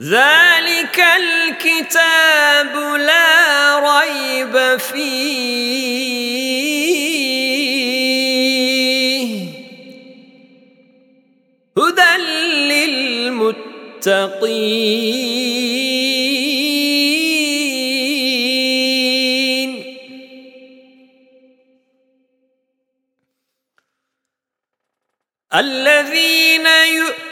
ذلك الكتاب لا ريب فيه. هدى للمتقين. الذين يؤمنون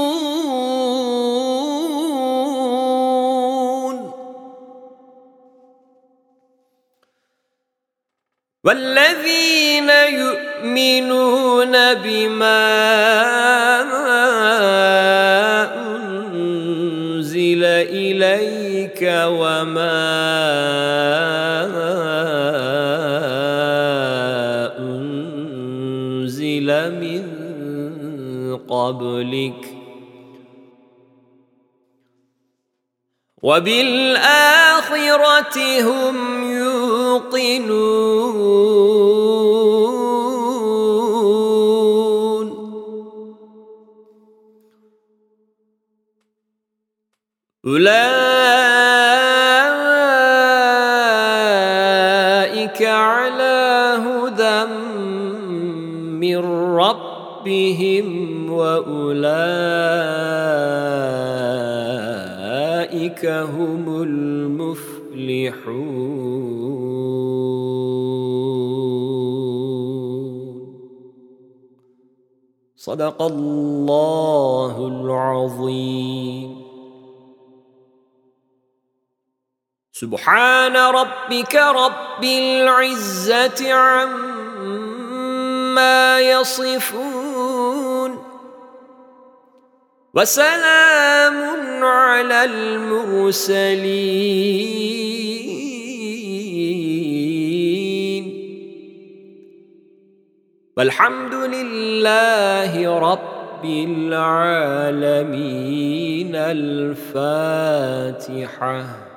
والذين يؤمنون بما أنزل إليك وما أنزل من قبلك وبالآخرة هم يوقنون أولئك على هدى من ربهم وأولئك هم المفلحون. صدق الله العظيم. سبحان ربك رب العزة عما يصفون. وسلام على المرسلين. والحمد لله رب العالمين. الفاتحة.